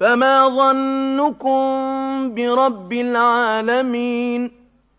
فما ظنكم برب العالمين